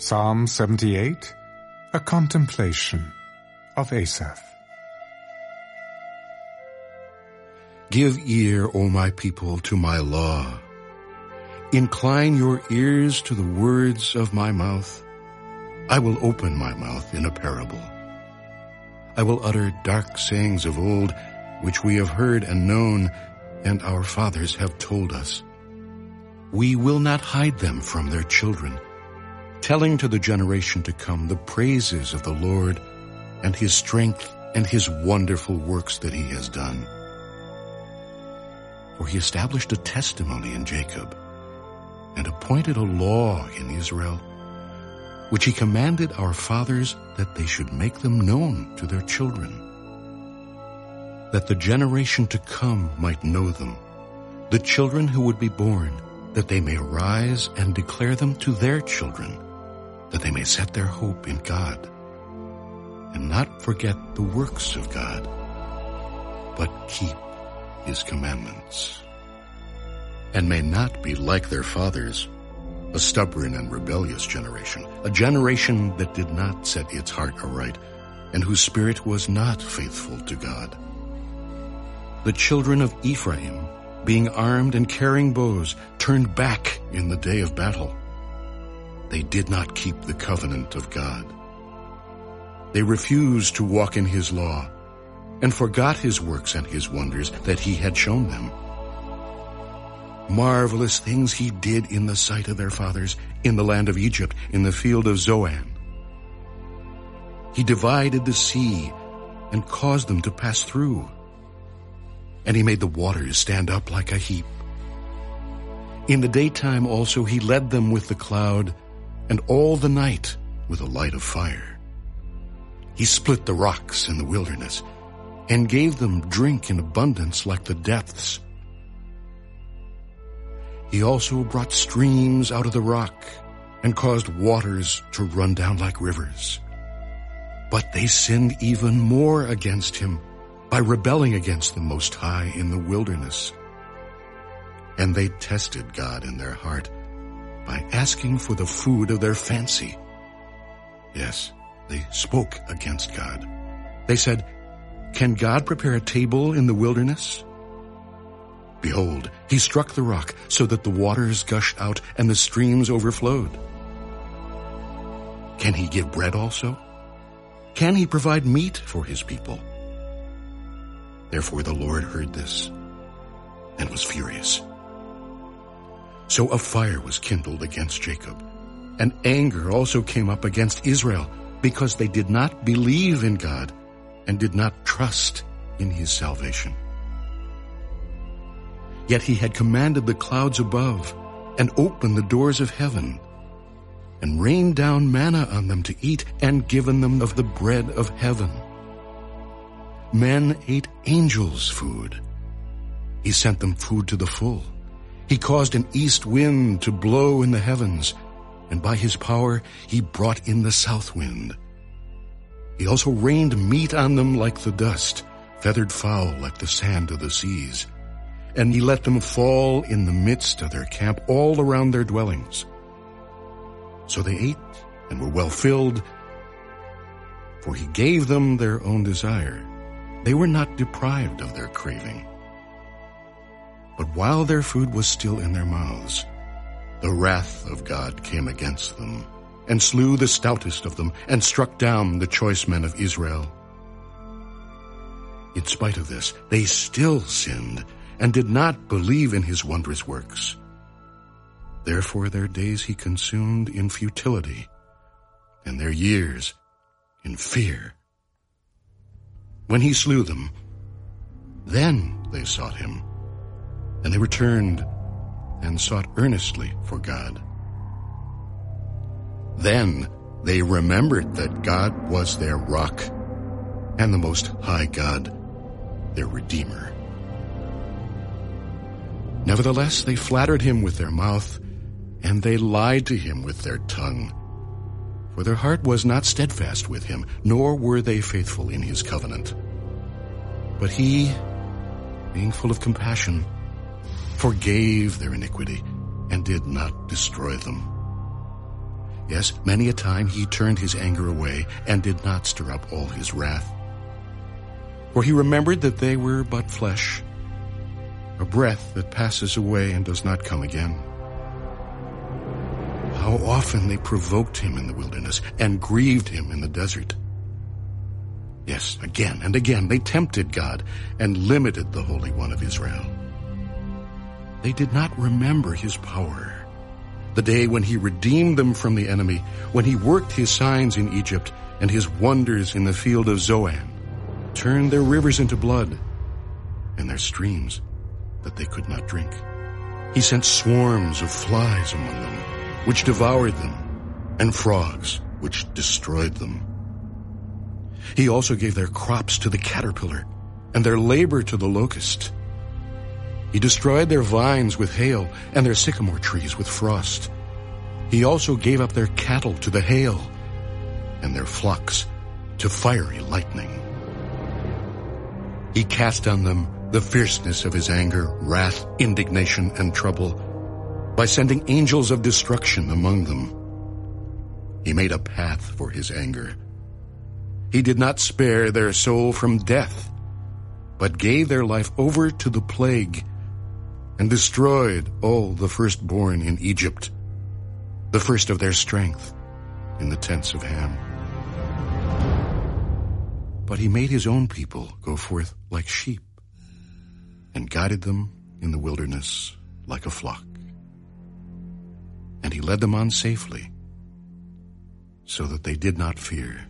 Psalm 78, a contemplation of Asaph. Give ear, O my people, to my law. Incline your ears to the words of my mouth. I will open my mouth in a parable. I will utter dark sayings of old, which we have heard and known, and our fathers have told us. We will not hide them from their children, telling to the generation to come the praises of the Lord and his strength and his wonderful works that he has done. For he established a testimony in Jacob and appointed a law in Israel, which he commanded our fathers that they should make them known to their children, that the generation to come might know them, the children who would be born, that they may arise and declare them to their children, that they may set their hope in God, and not forget the works of God, but keep his commandments, and may not be like their fathers, a stubborn and rebellious generation, a generation that did not set its heart aright, and whose spirit was not faithful to God. The children of Ephraim, being armed and carrying bows, turned back in the day of battle. They did not keep the covenant of God. They refused to walk in his law and forgot his works and his wonders that he had shown them. Marvelous things he did in the sight of their fathers, in the land of Egypt, in the field of Zoan. He divided the sea and caused them to pass through. And he made the waters stand up like a heap. In the daytime also he led them with the cloud, and all the night with a light of fire. He split the rocks in the wilderness, and gave them drink in abundance like the depths. He also brought streams out of the rock and caused waters to run down like rivers. But they sinned even more against him by rebelling against the Most High in the wilderness. And they tested God in their heart by asking for the food of their fancy. Yes, they spoke against God. They said, Can God prepare a table in the wilderness? Behold, he struck the rock so that the waters gushed out and the streams overflowed. Can he give bread also? Can he provide meat for his people? Therefore the Lord heard this and was furious. So a fire was kindled against Jacob, and anger also came up against Israel, because they did not believe in God and did not trust in his salvation. Yet he had commanded the clouds above and opened the doors of heaven and rained down manna on them to eat and given them of the bread of heaven. Men ate angels' food. He sent them food to the full. He caused an east wind to blow in the heavens, and by his power he brought in the south wind. He also rained meat on them like the dust, feathered fowl like the sand of the seas and he let them fall in the midst of their camp all around their dwellings. So they ate and were well filled, for he gave them their own desire. They were not deprived of their craving. But while their food was still in their mouths, the wrath of God came against them, and slew the stoutest of them, and struck down the choice men of Israel. In spite of this, they still sinned and did not believe in his wondrous works. Therefore their days he consumed in futility, and their years in fear. When he slew them, then they sought him, and they returned and sought earnestly for God. Then they remembered that God was their rock, and the Most High God, their Redeemer. Nevertheless, they flattered him with their mouth, and they lied to him with their tongue. For their heart was not steadfast with him, nor were they faithful in his covenant. But he, being full of compassion, forgave their iniquity and did not destroy them. Yes, many a time he turned his anger away and did not stir up all his wrath. For he remembered that they were but flesh, a breath that passes away and does not come again. How often they provoked him in the wilderness and grieved him in the desert. Yes, again and again they tempted God and limited the Holy One of Israel. They did not remember his power. The day when he redeemed them from the enemy, when he worked his signs in Egypt and his wonders in the field of Zoan, turned their rivers into blood and their streams that they could not drink. He sent swarms of flies among them, which devoured them, and frogs, which destroyed them. He also gave their crops to the caterpillar, and their labor to the locust. He destroyed their vines with hail, and their sycamore trees with frost. He also gave up their cattle to the hail, and their flocks to fiery lightning. He cast on them the fierceness of his anger, wrath, indignation, and trouble by sending angels of destruction among them. He made a path for his anger. He did not spare their soul from death, but gave their life over to the plague and destroyed all the firstborn in Egypt, the first of their strength in the tents of Ham. But he made his own people go forth like sheep and guided them in the wilderness like a flock. And he led them on safely so that they did not fear.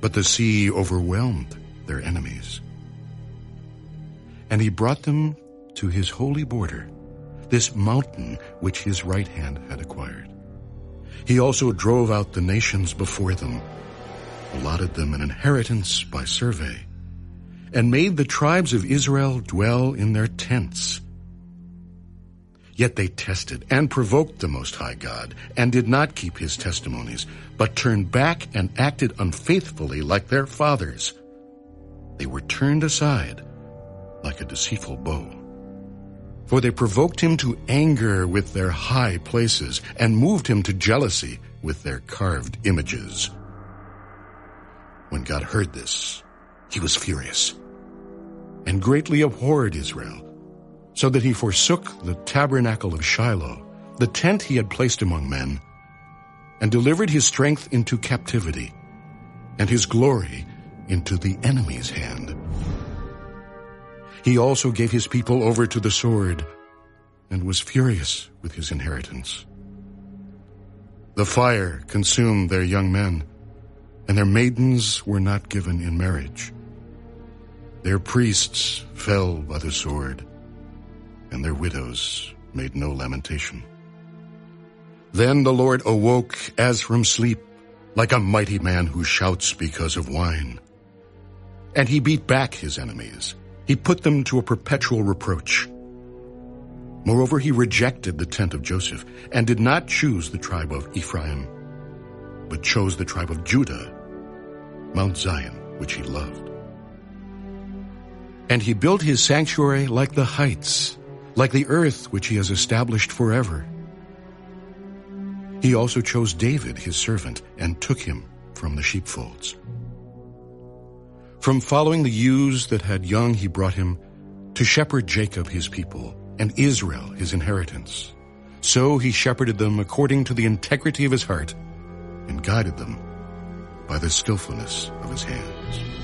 But the sea overwhelmed their enemies. And he brought them to his holy border, this mountain which his right hand had acquired. He also drove out the nations before them, allotted them an inheritance by survey, and made the tribes of Israel dwell in their tents. Yet they tested and provoked the Most High God, and did not keep his testimonies, but turned back and acted unfaithfully like their fathers. They were turned aside like a deceitful bow. For they provoked him to anger with their high places, and moved him to jealousy with their carved images. When God heard this, he was furious, and greatly abhorred Israel, so that he forsook the tabernacle of Shiloh, the tent he had placed among men, and delivered his strength into captivity, and his glory into the enemy's hand. He also gave his people over to the sword, and was furious with his inheritance. The fire consumed their young men, and their maidens were not given in marriage. Their priests fell by the sword, and their widows made no lamentation. Then the Lord awoke as from sleep, like a mighty man who shouts because of wine. And he beat back his enemies. He put them to a perpetual reproach. Moreover, he rejected the tent of Joseph and did not choose the tribe of Ephraim, but chose the tribe of Judah, Mount Zion, which he loved. And he built his sanctuary like the heights, like the earth which he has established forever. He also chose David, his servant, and took him from the sheepfolds. From following the ewes that had young he brought him, to shepherd Jacob his people, and Israel his inheritance. So he shepherded them according to the integrity of his heart, and guided them by the skillfulness of his hands.